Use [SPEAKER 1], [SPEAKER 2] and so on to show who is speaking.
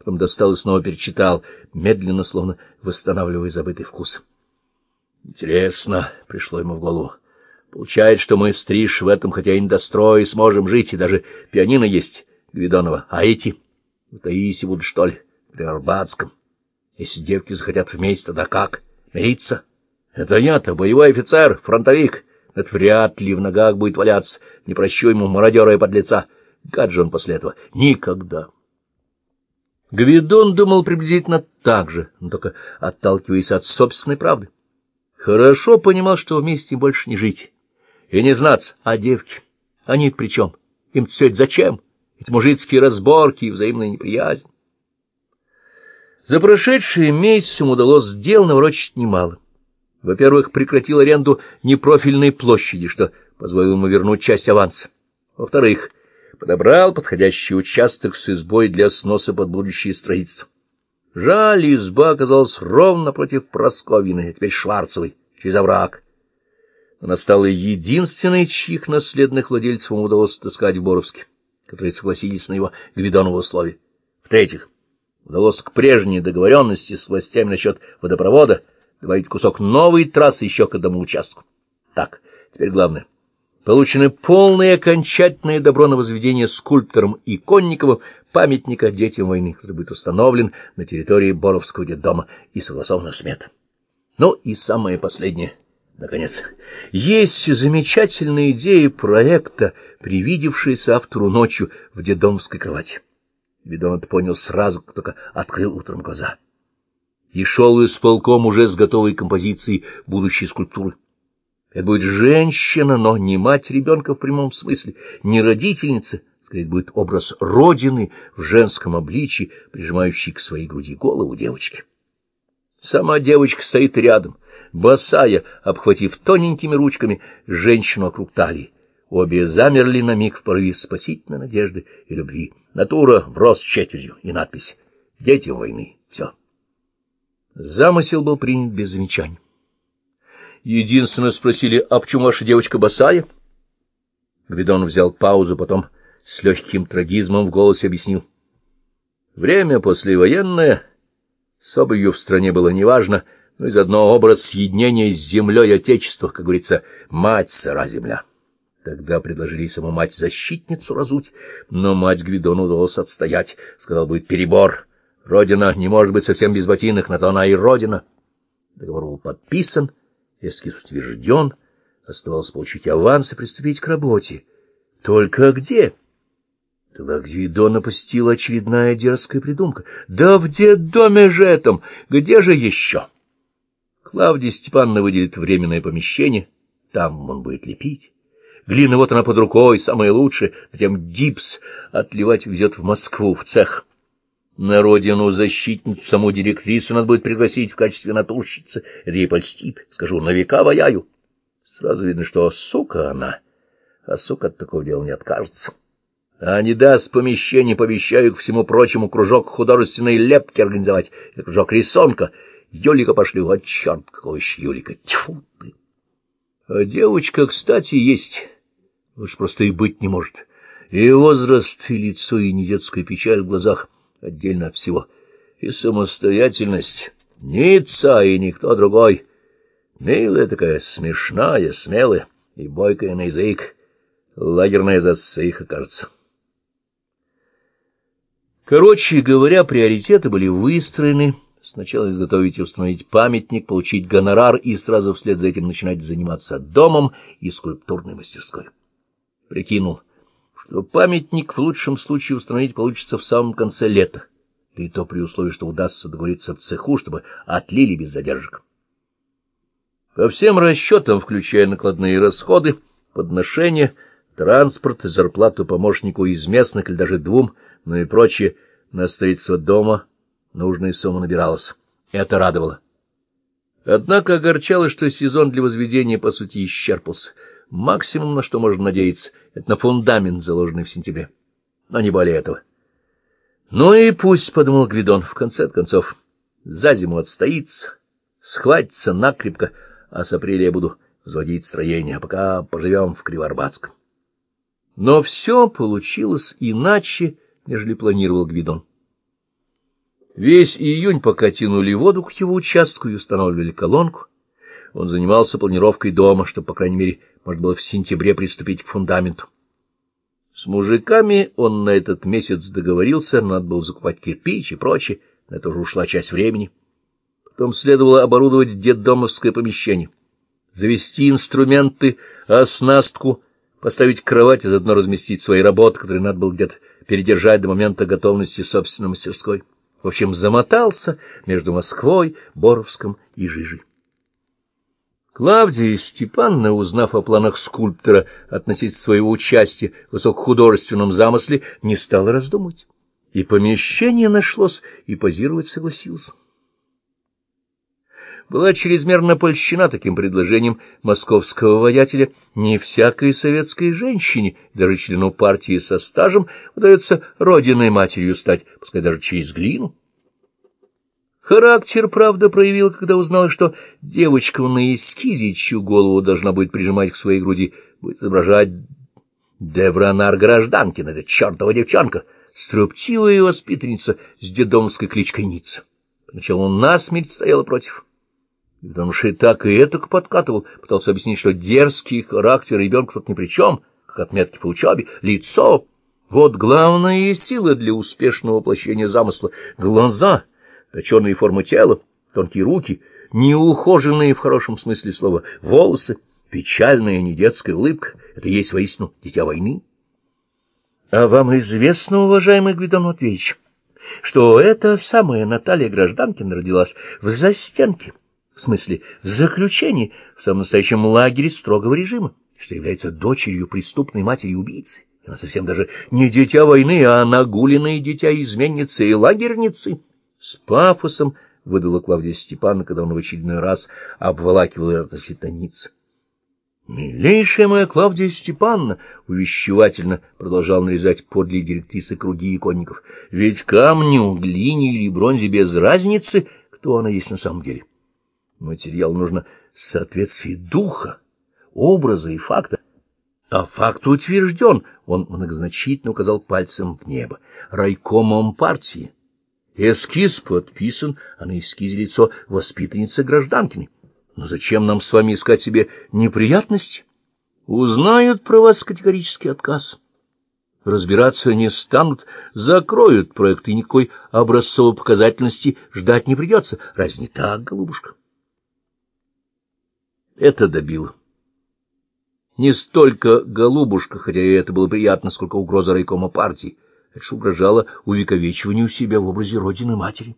[SPEAKER 1] потом достал и снова перечитал, медленно, словно восстанавливая забытый вкус. Интересно, пришло ему в голову. Получается, что мы, стриж, в этом, хотя и недострой, сможем жить, и даже пианино есть Гвидонова. А эти? В Таисе будут, что ли? При Арбатском. Если девки захотят вместе, тогда как? Мириться? Это я-то, боевой офицер, фронтовик. Это вряд ли в ногах будет валяться. Не прощу ему мародера и подлеца. Как же он после этого? Никогда. Гвидон думал приблизительно так же, но только отталкиваясь от собственной правды. Хорошо понимал, что вместе больше не жить и не знаться, а девки, они при чем? Им все это зачем? Эти мужицкие разборки и взаимная неприязнь. За прошедшие месяцы ему удалось сделать наворочить немало. Во-первых, прекратил аренду непрофильной площади, что позволило ему вернуть часть аванса. Во-вторых, подобрал подходящий участок с избой для сноса под будущее строительство. Жаль, изба оказалась ровно против Просковины, а теперь Шварцевой, через овраг. Она стала единственной, чьих наследных владельцев ему удалось отыскать в Боровске, которые согласились на его Гвидоново условие. В-третьих, удалось к прежней договоренности с властями насчет водопровода добавить кусок новой трассы еще к одному участку. Так, теперь главное. Получено полное и окончательное добро на возведение скульптором Иконниковым памятника детям войны, который будет установлен на территории Боровского детдома и согласована смета. Ну и самое последнее. Наконец, есть замечательная идея проекта, привидевшаяся автору ночью в детдомской кровати. Видон это понял сразу, как только открыл утром глаза. И шел исполком уже с готовой композицией будущей скульптуры. Это будет женщина, но не мать ребенка в прямом смысле, не родительница, скорее будет образ родины в женском обличии, прижимающий к своей груди голову девочки. Сама девочка стоит рядом, босая, обхватив тоненькими ручками женщину вокруг талии. Обе замерли на миг в порыве спасительной надежды и любви. Натура в рост четвертью и надпись «Детям войны». Все. Замысел был принят без замечаний. Единственно спросили, а почему ваша девочка босая? Гвидон взял паузу, потом с легким трагизмом в голосе объяснил. Время послевоенное, с обувью в стране было неважно, но и заодно образ съединения с землей Отечества, как говорится, мать сыра земля. Тогда предложили саму мать-защитницу разуть, но мать Гвидону удалось отстоять. Сказал, будет перебор. Родина не может быть совсем без ботинок, на то она и родина. Договор был подписан, эскиз утвержден, оставалось получить аванс и приступить к работе. Только где? Тогда Гвидона посетила очередная дерзкая придумка. Да в детдоме же этом! Где же еще? Клавдия Степановна выделит временное помещение, там он будет лепить. Глина вот она под рукой, самое лучшее, затем гипс отливать везет в Москву, в цех. На родину защитницу, саму директрису надо будет пригласить в качестве натурщицы. Это ей польстит. Скажу, на века ваяю. Сразу видно, что сука она, а сука от такого дела не откажется. А не даст помещение, пообещаю, к всему прочему, кружок художественной лепки организовать, кружок рисунка. Юлика пошлю, а черт, какой еще Юлика, тьфу ты. А девочка, кстати, есть, уж просто и быть не может. И возраст, и лицо, и недетская печаль в глазах отдельно от всего. И самостоятельность, Ницца и никто другой. Милая такая, смешная, смелая и бойкая на язык. Лагерная засыха, кажется. Короче говоря, приоритеты были выстроены. Сначала изготовить и установить памятник, получить гонорар и сразу вслед за этим начинать заниматься домом и скульптурной мастерской. Прикинул, что памятник в лучшем случае установить получится в самом конце лета, да и то при условии, что удастся договориться в цеху, чтобы отлили без задержек. По всем расчетам, включая накладные расходы, подношения, транспорт, зарплату помощнику из местных или даже двум, ну и прочее, на строительство дома нужная сумма набиралась. Это радовало. Однако огорчало, что сезон для возведения, по сути, исчерпался. Максимум, на что можно надеяться, это на фундамент, заложенный в сентябре. Но не более этого. Ну и пусть, — подумал Гвидон, — в конце концов, за зиму отстоится, схватится накрепко, а с апреля я буду взводить строение, а пока поживем в Кривоарбатском. Но все получилось иначе, нежели планировал Гвидон. Весь июнь, пока тянули воду к его участку и устанавливали колонку, он занимался планировкой дома, чтобы, по крайней мере, можно было в сентябре приступить к фундаменту. С мужиками он на этот месяц договорился, надо было закупать кирпич и прочее, на это уже ушла часть времени. Потом следовало оборудовать детдомовское помещение, завести инструменты, оснастку, поставить кровать и заодно разместить свои работы, которые надо было где-то передержать до момента готовности собственной мастерской. В общем, замотался между Москвой, Боровском и Жижей. Клавдия Степановна, узнав о планах скульптора относительно своего участия в высокохудожественном замысле, не стала раздумывать. И помещение нашлось, и позировать согласился. Была чрезмерно польщена таким предложением московского воятеля. Не всякой советской женщине, даже члену партии со стажем, удается родиной матерью стать, пускай даже через глину. Характер, правда, проявил, когда узнал, что девочка на эскизе, чью голову должна будет прижимать к своей груди, будет изображать Девронар Гражданкин, эта чертова девчонка, строптивая воспитанница с дедомской кличкой Ницца. Поначалу он насмерть стоял против. Потому что и так и этак подкатывал, пытался объяснить, что дерзкий характер ребенка тут ни при чем, как отметки по учебе, лицо — вот главная сила для успешного воплощения замысла — глаза — точеные формы тела, тонкие руки, неухоженные в хорошем смысле слова волосы, печальная недетская улыбка — это есть воистину дитя войны. А вам известно, уважаемый Гвидон Матвеевич, что эта самая Наталья Гражданкина родилась в застенке, в смысле в заключении, в самом настоящем лагере строгого режима, что является дочерью преступной матери-убийцы. Она совсем даже не дитя войны, а нагуленное дитя изменницы и лагерницы. С пафосом выдала Клавдия Степановна, когда он в очередной раз обволакивал ее относительно Ницца. «Милейшая моя Клавдия Степановна!» — увещевательно продолжал нарезать подле директрисы круги иконников. «Ведь камню, глине или бронзе без разницы, кто она есть на самом деле. Материал нужно соответствие духа, образа и факта. А факт утвержден, — он многозначительно указал пальцем в небо, — райкомом партии. Эскиз подписан, а на эскизе лицо воспитанницы гражданкины. Но зачем нам с вами искать себе неприятности? Узнают про вас категорический отказ. Разбираться не станут, закроют проект, и никакой образцовой показательности ждать не придется. Разве не так, голубушка? Это добило. Не столько голубушка, хотя и это было приятно, сколько угроза райкома партии. Это ж угрожало увековечиванию себя в образе родины матери.